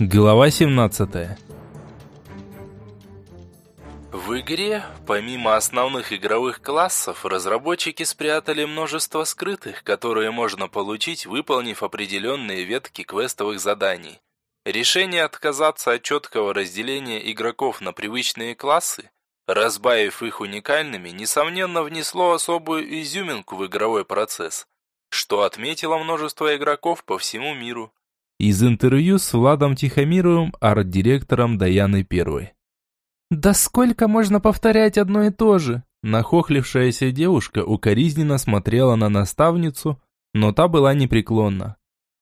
Глава 17 В игре, помимо основных игровых классов, разработчики спрятали множество скрытых, которые можно получить, выполнив определенные ветки квестовых заданий. Решение отказаться от четкого разделения игроков на привычные классы, разбавив их уникальными, несомненно внесло особую изюминку в игровой процесс, что отметило множество игроков по всему миру. Из интервью с Владом Тихомировым, арт-директором Даяны Первой. «Да сколько можно повторять одно и то же?» Нахохлившаяся девушка укоризненно смотрела на наставницу, но та была непреклонна.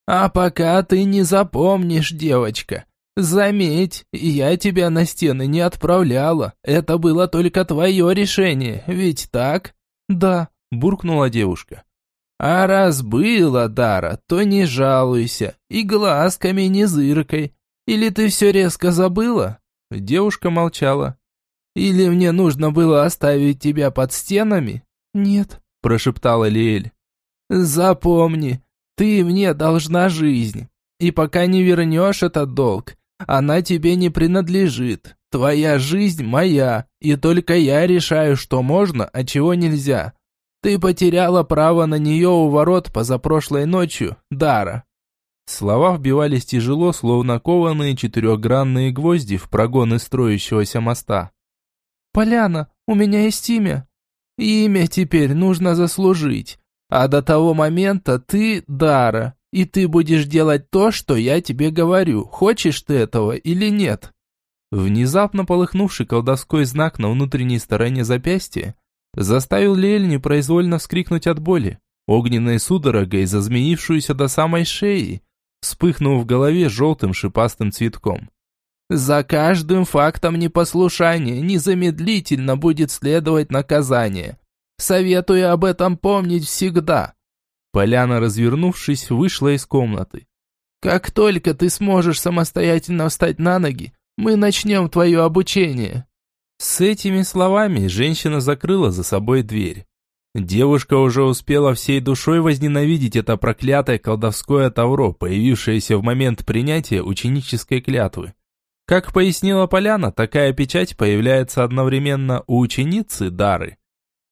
«А пока ты не запомнишь, девочка. Заметь, я тебя на стены не отправляла. Это было только твое решение, ведь так?» «Да», – буркнула девушка. А раз было, Дара, то не жалуйся и глазками не зыркой. Или ты все резко забыла?» Девушка молчала. «Или мне нужно было оставить тебя под стенами?» «Нет», – прошептала Лиэль. «Запомни, ты мне должна жизнь, и пока не вернешь этот долг, она тебе не принадлежит. Твоя жизнь моя, и только я решаю, что можно, а чего нельзя. Ты потеряла право на нее у ворот позапрошлой ночью, Дара». Слова вбивались тяжело, словно кованые четырехгранные гвозди в прогоны строящегося моста. «Поляна, у меня есть имя». «Имя теперь нужно заслужить. А до того момента ты Дара, и ты будешь делать то, что я тебе говорю, хочешь ты этого или нет». Внезапно полыхнувший колдовской знак на внутренней стороне запястья заставил Лель непроизвольно вскрикнуть от боли, огненной судорогой, зазменившуюся до самой шеи, вспыхнув в голове желтым шипастым цветком. «За каждым фактом непослушания незамедлительно будет следовать наказание. Советую об этом помнить всегда». Поляна, развернувшись, вышла из комнаты. «Как только ты сможешь самостоятельно встать на ноги, мы начнем твое обучение». С этими словами женщина закрыла за собой дверь. Девушка уже успела всей душой возненавидеть это проклятое колдовское тавро, появившееся в момент принятия ученической клятвы. Как пояснила Поляна, такая печать появляется одновременно у ученицы Дары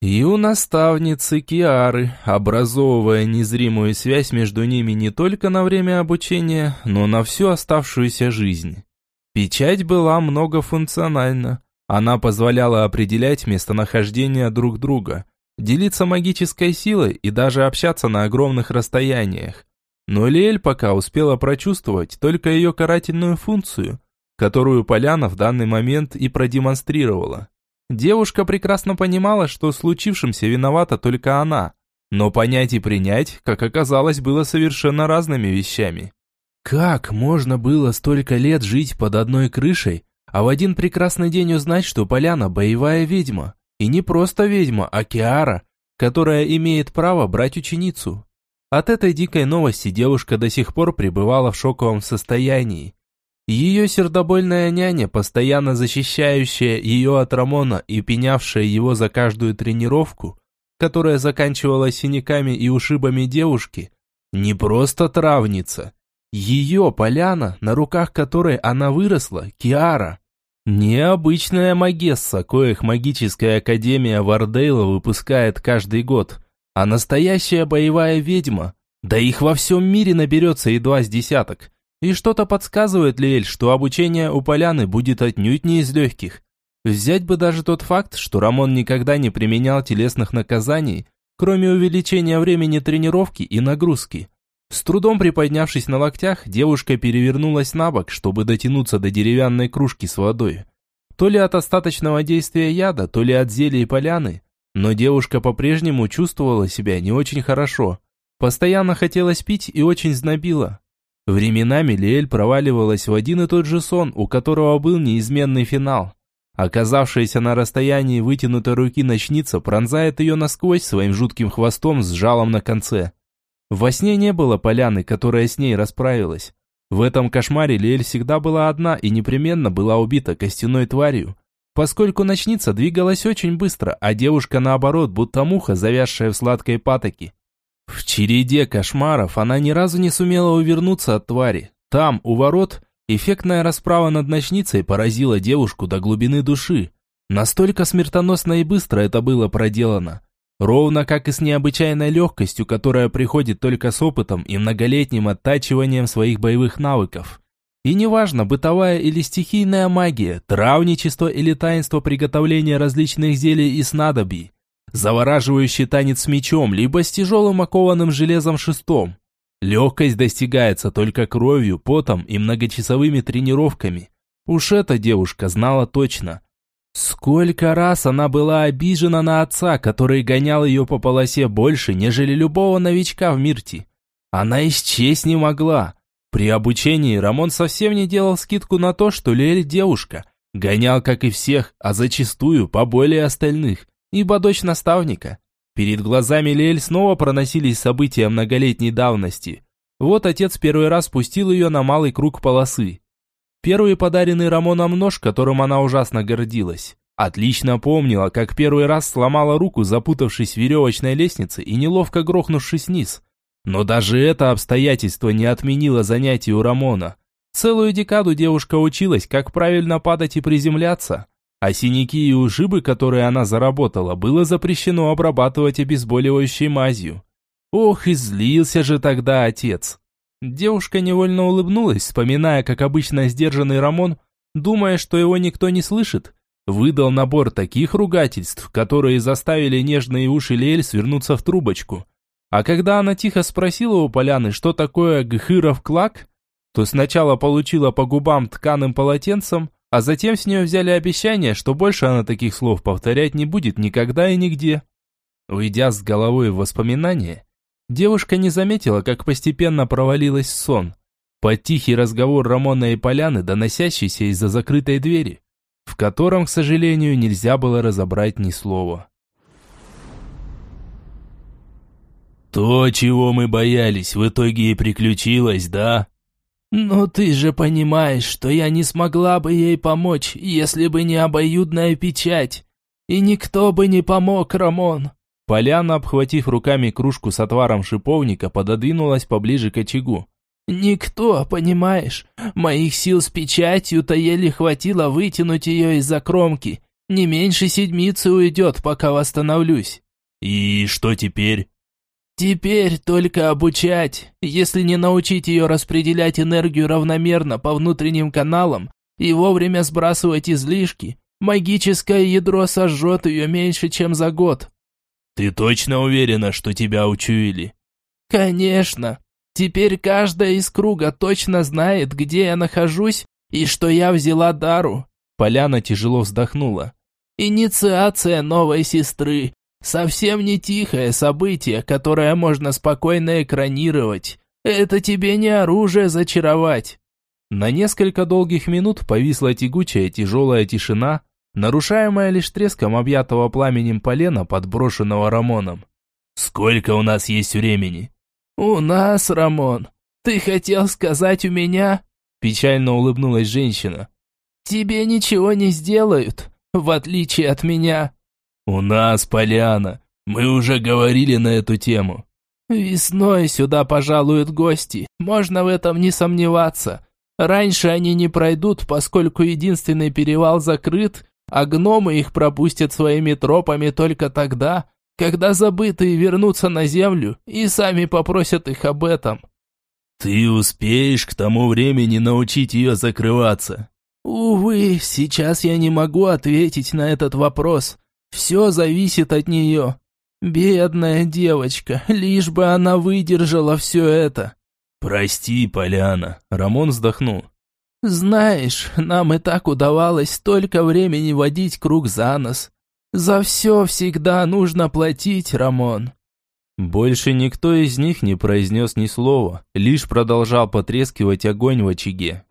и у наставницы Киары, образовывая незримую связь между ними не только на время обучения, но на всю оставшуюся жизнь. Печать была многофункциональна, она позволяла определять местонахождение друг друга, делиться магической силой и даже общаться на огромных расстояниях. Но Лиэль пока успела прочувствовать только ее карательную функцию, которую Поляна в данный момент и продемонстрировала. Девушка прекрасно понимала, что случившимся виновата только она, но понять и принять, как оказалось, было совершенно разными вещами. Как можно было столько лет жить под одной крышей, а в один прекрасный день узнать, что Поляна – боевая ведьма. И не просто ведьма, а Киара, которая имеет право брать ученицу. От этой дикой новости девушка до сих пор пребывала в шоковом состоянии. Ее сердобольная няня, постоянно защищающая ее от Рамона и пенявшая его за каждую тренировку, которая заканчивалась синяками и ушибами девушки, не просто травница. Ее поляна, на руках которой она выросла, Киара. Необычная магесса, коих магическая академия Вардейла выпускает каждый год, а настоящая боевая ведьма, да их во всем мире наберется едва с десяток. И что-то подсказывает Лиэль, что обучение у Поляны будет отнюдь не из легких. Взять бы даже тот факт, что Рамон никогда не применял телесных наказаний, кроме увеличения времени тренировки и нагрузки. С трудом приподнявшись на локтях, девушка перевернулась на бок, чтобы дотянуться до деревянной кружки с водой. То ли от остаточного действия яда, то ли от зелья поляны, но девушка по-прежнему чувствовала себя не очень хорошо. Постоянно хотелось пить и очень знобила. Временами Лиэль проваливалась в один и тот же сон, у которого был неизменный финал. Оказавшаяся на расстоянии вытянутой руки ночница пронзает ее насквозь своим жутким хвостом с жалом на конце. Во сне не было поляны, которая с ней расправилась. В этом кошмаре Лиэль всегда была одна и непременно была убита костяной тварью, поскольку ночница двигалась очень быстро, а девушка наоборот, будто муха, завязшая в сладкой патоке. В череде кошмаров она ни разу не сумела увернуться от твари. Там, у ворот, Эффектная расправа над ночницей поразила девушку до глубины души. Настолько смертоносно и быстро это было проделано. Ровно как и с необычайной легкостью, которая приходит только с опытом и многолетним оттачиванием своих боевых навыков. И неважно, бытовая или стихийная магия, травничество или таинство приготовления различных зелий и снадобий, завораживающий танец с мечом, либо с тяжелым окованным железом шестом. Легкость достигается только кровью, потом и многочасовыми тренировками. Уж эта девушка знала точно. Сколько раз она была обижена на отца, который гонял ее по полосе больше, нежели любого новичка в Мирте. Она исчезнуть не могла. При обучении Рамон совсем не делал скидку на то, что Лель девушка. Гонял, как и всех, а зачастую поболее остальных, ибо дочь наставника. Перед глазами Лель снова проносились события многолетней давности. Вот отец первый раз пустил ее на малый круг полосы. Первый подаренный Рамоном нож, которым она ужасно гордилась. Отлично помнила, как первый раз сломала руку, запутавшись в веревочной лестнице и неловко грохнувшись вниз. Но даже это обстоятельство не отменило занятий у Рамона. Целую декаду девушка училась, как правильно падать и приземляться. А синяки и ушибы, которые она заработала, было запрещено обрабатывать обезболивающей мазью. Ох, и злился же тогда отец. Девушка невольно улыбнулась, вспоминая, как обычно сдержанный Рамон, думая, что его никто не слышит, выдал набор таких ругательств, которые заставили нежные уши Лель свернуться в трубочку – а когда она тихо спросила у поляны, что такое гхыров клак, то сначала получила по губам тканым полотенцем, а затем с нее взяли обещание, что больше она таких слов повторять не будет никогда и нигде. Уйдя с головой в воспоминания, девушка не заметила, как постепенно провалилась в сон. Под тихий разговор Рамона и Поляны, доносящийся из-за закрытой двери, в котором, к сожалению, нельзя было разобрать ни слова. То, чего мы боялись, в итоге и приключилось, да? Но ты же понимаешь, что я не смогла бы ей помочь, если бы не обоюдная печать. И никто бы не помог, Рамон. Поляна, обхватив руками кружку с отваром шиповника, пододвинулась поближе к очагу. «Никто, понимаешь? Моих сил с печатью-то еле хватило вытянуть ее из-за кромки. Не меньше седмицы уйдет, пока восстановлюсь». «И что теперь?» Теперь только обучать. Если не научить ее распределять энергию равномерно по внутренним каналам и вовремя сбрасывать излишки, магическое ядро сожжет ее меньше, чем за год. Ты точно уверена, что тебя учуяли? Конечно. Теперь каждая из круга точно знает, где я нахожусь и что я взяла дару. Поляна тяжело вздохнула. Инициация новой сестры. Совсем не тихое событие, которое можно спокойно экранировать. Это тебе не оружие зачаровать. На несколько долгих минут повисла тягучая тяжелая тишина, нарушаемая лишь треском объятого пламенем полена, подброшенного Рамоном. «Сколько у нас есть времени?» «У нас, Рамон. Ты хотел сказать у меня?» Печально улыбнулась женщина. «Тебе ничего не сделают, в отличие от меня. «У нас поляна. Мы уже говорили на эту тему». «Весной сюда пожалуют гости, можно в этом не сомневаться. Раньше они не пройдут, поскольку единственный перевал закрыт, а гномы их пропустят своими тропами только тогда, когда забытые вернутся на землю и сами попросят их об этом». «Ты успеешь к тому времени научить ее закрываться?» «Увы, сейчас я не могу ответить на этот вопрос. Все зависит от нее. Бедная девочка, лишь бы она выдержала все это. Прости, Поляна, Рамон вздохнул. Знаешь, нам и так удавалось столько времени водить круг за нос. За все всегда нужно платить, Рамон. Больше никто из них не произнес ни слова, лишь продолжал потрескивать огонь в очаге.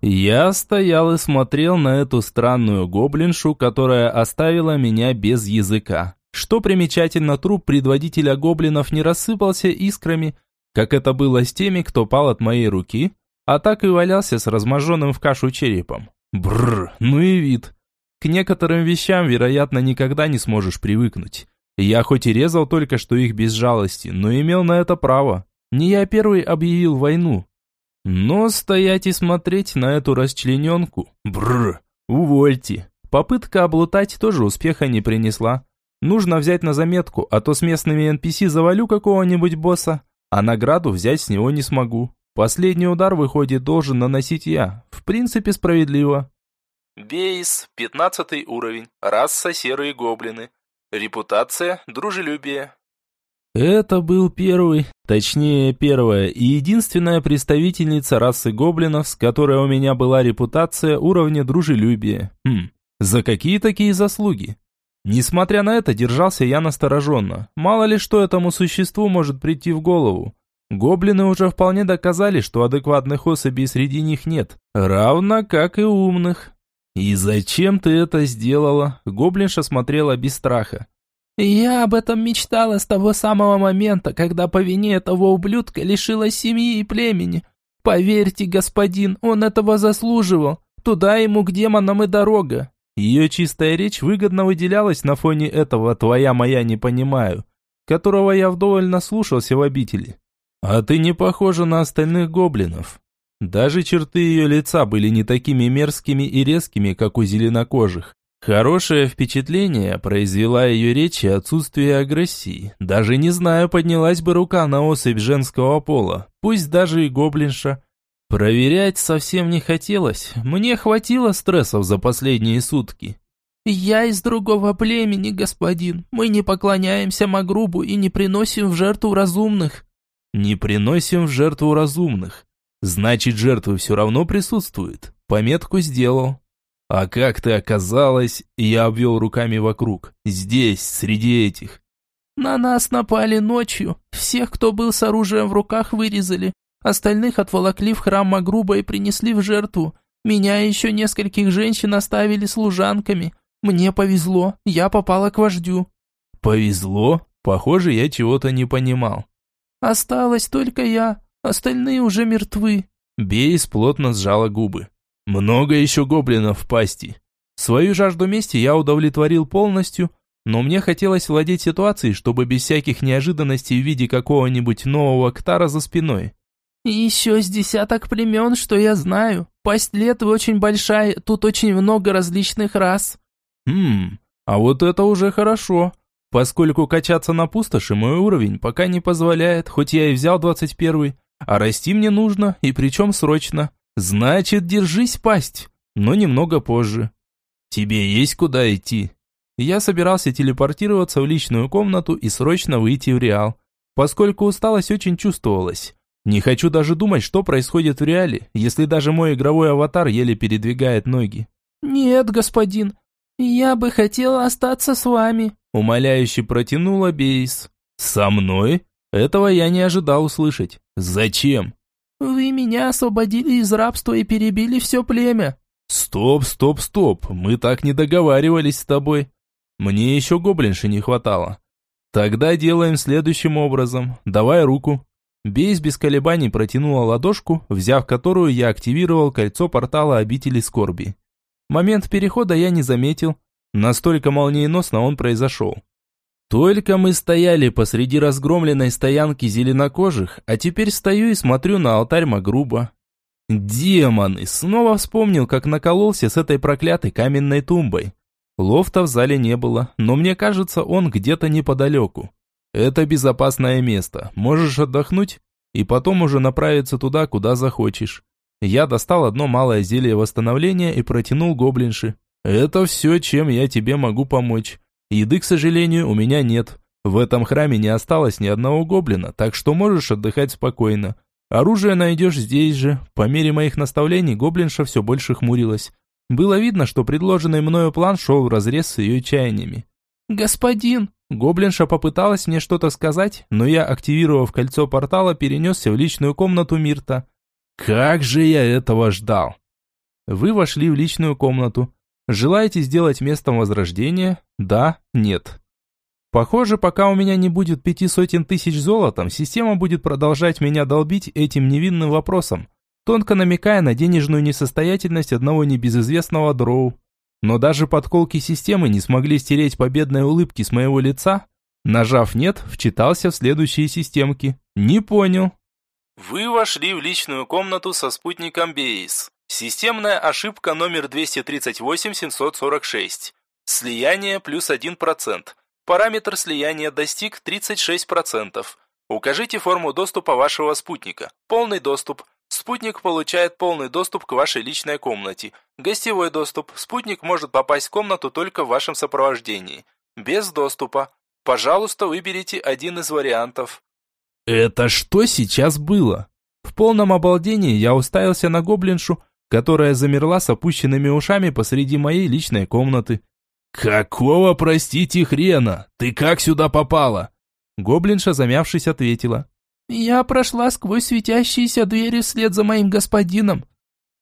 Я стоял и смотрел на эту странную гоблиншу, которая оставила меня без языка. Что примечательно, труп предводителя гоблинов не рассыпался искрами, как это было с теми, кто пал от моей руки, а так и валялся с разможенным в кашу черепом. Бррр, ну и вид. К некоторым вещам, вероятно, никогда не сможешь привыкнуть. Я хоть и резал только что их без жалости, но имел на это право. Не я первый объявил войну. Но стоять и смотреть на эту расчлененку... Бррр, увольте. Попытка облутать тоже успеха не принесла. Нужно взять на заметку, а то с местными NPC завалю какого-нибудь босса, а награду взять с него не смогу. Последний удар, выходит, должен наносить я. В принципе, справедливо. Бейс, 15 уровень, раса серые гоблины. Репутация, дружелюбие. Это был первый, точнее первая и единственная представительница расы гоблинов, с которой у меня была репутация уровня дружелюбия. Хм, за какие такие заслуги? Несмотря на это, держался я настороженно. Мало ли что этому существу может прийти в голову. Гоблины уже вполне доказали, что адекватных особей среди них нет, равно как и умных. «И зачем ты это сделала?» Гоблинша смотрела без страха. «Я об этом мечтала с того самого момента, когда по вине этого ублюдка лишилась семьи и племени. Поверьте, господин, он этого заслуживал. Туда ему к демонам и дорога». Ее чистая речь выгодно выделялась на фоне этого «твоя моя не понимаю», которого я вдоволь наслушался в обители. «А ты не похожа на остальных гоблинов. Даже черты ее лица были не такими мерзкими и резкими, как у зеленокожих. Хорошее впечатление произвела ее речь и отсутствие агрессии. Даже не знаю, поднялась бы рука на особь женского пола, пусть даже и гоблинша. Проверять совсем не хотелось, мне хватило стрессов за последние сутки. «Я из другого племени, господин. Мы не поклоняемся Магрубу и не приносим в жертву разумных». «Не приносим в жертву разумных. Значит, жертвы все равно присутствуют. Пометку сделал. А как ты оказалась, я обвел руками вокруг, здесь, среди этих? На нас напали ночью. Всех, кто был с оружием в руках, вырезали. Остальных отволокли в храм Магруба и принесли в жертву. Меня и еще нескольких женщин оставили служанками. Мне повезло, я попала к вождю. Повезло? Похоже, я чего-то не понимал. Осталась только я. Остальные уже мертвы». Бейс плотно сжала губы. «Много еще гоблинов в пасти». Свою жажду мести я удовлетворил полностью, но мне хотелось владеть ситуацией, чтобы без всяких неожиданностей в виде какого-нибудь нового ктара за спиной. И еще с десяток племен, что я знаю. Пасть лет очень большая, тут очень много различных рас. Хм, а вот это уже хорошо. Поскольку качаться на пустоши мой уровень пока не позволяет, хоть я и взял двадцать первый, а расти мне нужно, и причем срочно. Значит, держись, пасть, но немного позже. Тебе есть куда идти? Я собирался телепортироваться в личную комнату и срочно выйти в Реал, поскольку усталость очень чувствовалась. Не хочу даже думать, что происходит в Реале, если даже мой игровой аватар еле передвигает ноги. «Нет, господин, я бы хотела остаться с вами», умоляюще протянула Бейс. «Со мной?» Этого я не ожидал услышать. Зачем? Вы меня освободили из рабства и перебили все племя. Стоп, стоп, стоп. Мы так не договаривались с тобой. Мне еще гоблинши не хватало. Тогда делаем следующим образом. Давай руку. Бейс без колебаний протянула ладошку, взяв которую я активировал кольцо портала обители скорби. Момент перехода я не заметил. Настолько молниеносно он произошел. Только мы стояли посреди разгромленной стоянки зеленокожих, а теперь стою и смотрю на алтарь Магруба. Демоны! Снова вспомнил, как накололся с этой проклятой каменной тумбой. Лофта в зале не было, но мне кажется, он где-то неподалеку. Это безопасное место, можешь отдохнуть и потом уже направиться туда, куда захочешь. Я достал одно малое зелье восстановления и протянул гоблинши. Это все, чем я тебе могу помочь. Еды, к сожалению, у меня нет. В этом храме не осталось ни одного гоблина, так что можешь отдыхать спокойно. Оружие найдешь здесь же. По мере моих наставлений гоблинша все больше хмурилась. Было видно, что предложенный мною план шел вразрез с ее чаяниями. «Господин!» Гоблинша попыталась мне что-то сказать, но я, активировав кольцо портала, перенесся в личную комнату Мирта. Как же я этого ждал! Вы вошли в личную комнату. Желаете сделать местом возрождения? Да, нет. Похоже, пока у меня не будет пяти сотен тысяч золотом, система будет продолжать меня долбить этим невинным вопросом, тонко намекая на денежную несостоятельность одного небезызвестного дроу. Но даже подколки системы не смогли стереть победной улыбки с моего лица. Нажав «нет», вчитался в следующие системки. Не понял. Вы вошли в личную комнату со спутником Бейс. Системная ошибка номер 238-746. Слияние плюс 1%. Параметр слияния достиг 36%. Укажите форму доступа вашего спутника. Полный доступ. Спутник получает полный доступ к вашей личной комнате. Гостевой доступ. Спутник может попасть в комнату только в вашем сопровождении. Без доступа. Пожалуйста, выберите один из вариантов. Это что сейчас было? В полном обалдении я уставился на гоблиншу, которая замерла с опущенными ушами посреди моей личной комнаты. «Какого, простите, хрена? Ты как сюда попала?» Гоблинша, замявшись, ответила. «Я прошла сквозь светящиеся двери вслед за моим господином».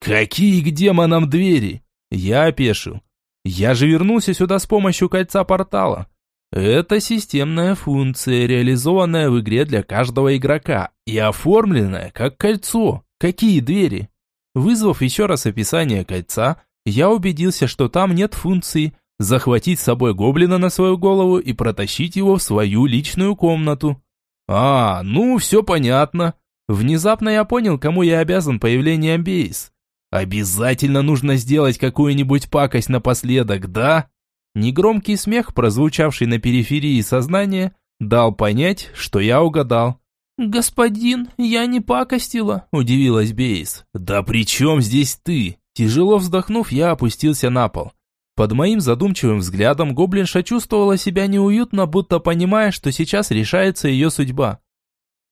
«Какие к демонам двери?» Я опешил. «Я же вернулся сюда с помощью кольца портала. Это системная функция, реализованная в игре для каждого игрока и оформленная как кольцо. Какие двери?» Вызвав еще раз описание кольца, я убедился, что там нет функции захватить с собой гоблина на свою голову и протащить его в свою личную комнату. А, ну, все понятно. Внезапно я понял, кому я обязан появлением Бейс. Обязательно нужно сделать какую-нибудь пакость напоследок, да? Негромкий смех, прозвучавший на периферии сознания, дал понять, что я угадал. «Господин, я не пакостила», – удивилась Бейс. «Да при чем здесь ты?» Тяжело вздохнув, я опустился на пол. Под моим задумчивым взглядом гоблинша чувствовала себя неуютно, будто понимая, что сейчас решается ее судьба.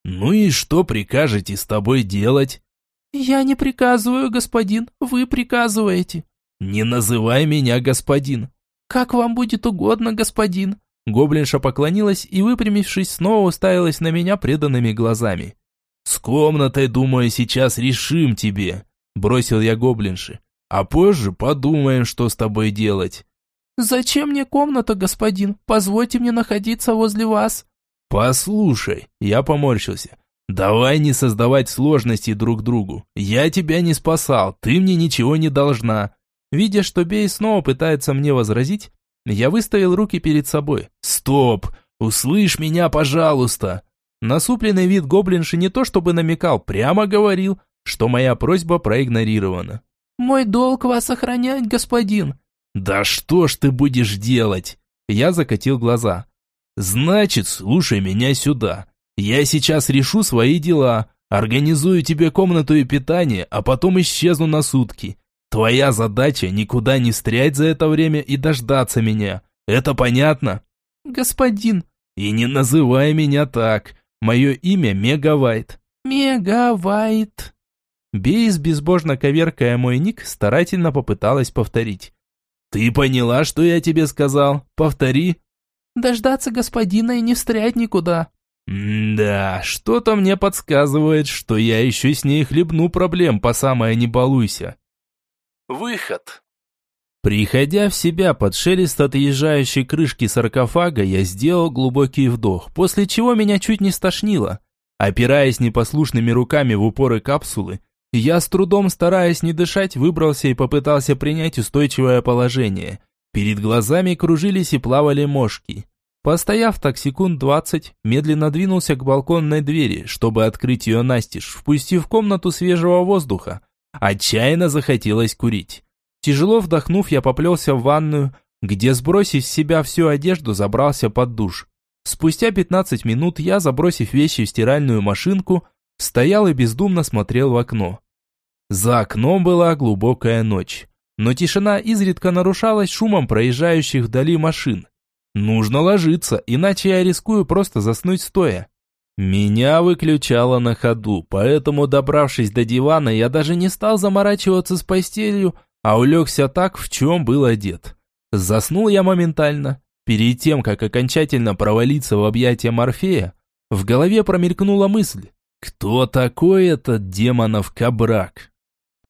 «Ну и что прикажете с тобой делать?» «Я не приказываю, господин, вы приказываете». «Не называй меня господин». «Как вам будет угодно, господин». Гоблинша поклонилась и, выпрямившись, снова уставилась на меня преданными глазами. «С комнатой, думаю, сейчас решим тебе», – бросил я гоблинше. А позже подумаем, что с тобой делать». «Зачем мне комната, господин? Позвольте мне находиться возле вас». «Послушай», – я поморщился. «Давай не создавать сложностей друг другу. Я тебя не спасал, ты мне ничего не должна». Видя, что Бей снова пытается мне возразить, я выставил руки перед собой. «Стоп! Услышь меня, пожалуйста!» Насупленный вид гоблинши не то чтобы намекал, прямо говорил, что моя просьба проигнорирована. «Мой долг вас охранять, господин». «Да что ж ты будешь делать?» Я закатил глаза. «Значит, слушай меня сюда. Я сейчас решу свои дела, организую тебе комнату и питание, а потом исчезну на сутки. Твоя задача никуда не стрять за это время и дождаться меня. Это понятно?» «Господин». «И не называй меня так. Мое имя Мегавайт». «Мегавайт». Бейс, безбожно коверкая мой ник, старательно попыталась повторить. «Ты поняла, что я тебе сказал? Повтори». «Дождаться господина и не встрять никуда». «Да, что-то мне подсказывает, что я еще с ней хлебну проблем по самое не балуйся». Выход. Приходя в себя под шелест отъезжающей крышки саркофага, я сделал глубокий вдох, после чего меня чуть не стошнило. Опираясь непослушными руками в упоры капсулы, я с трудом, стараясь не дышать, выбрался и попытался принять устойчивое положение. Перед глазами кружились и плавали мошки. Постояв так секунд двадцать, медленно двинулся к балконной двери, чтобы открыть ее настежь, впустив в комнату свежего воздуха. Отчаянно захотелось курить. Тяжело вдохнув, я поплелся в ванную, где, сбросив с себя всю одежду, забрался под душ. Спустя пятнадцать минут я, забросив вещи в стиральную машинку, стоял и бездумно смотрел в окно. За окном была глубокая ночь, но тишина изредка нарушалась шумом проезжающих вдали машин. Нужно ложиться, иначе я рискую просто заснуть стоя. Меня выключало на ходу, поэтому, добравшись до дивана, я даже не стал заморачиваться с постелью, а улегся так, в чем был одет. Заснул я моментально. Перед тем, как окончательно провалиться в объятия Морфея, в голове промелькнула мысль, кто такой этот демонов кабрак?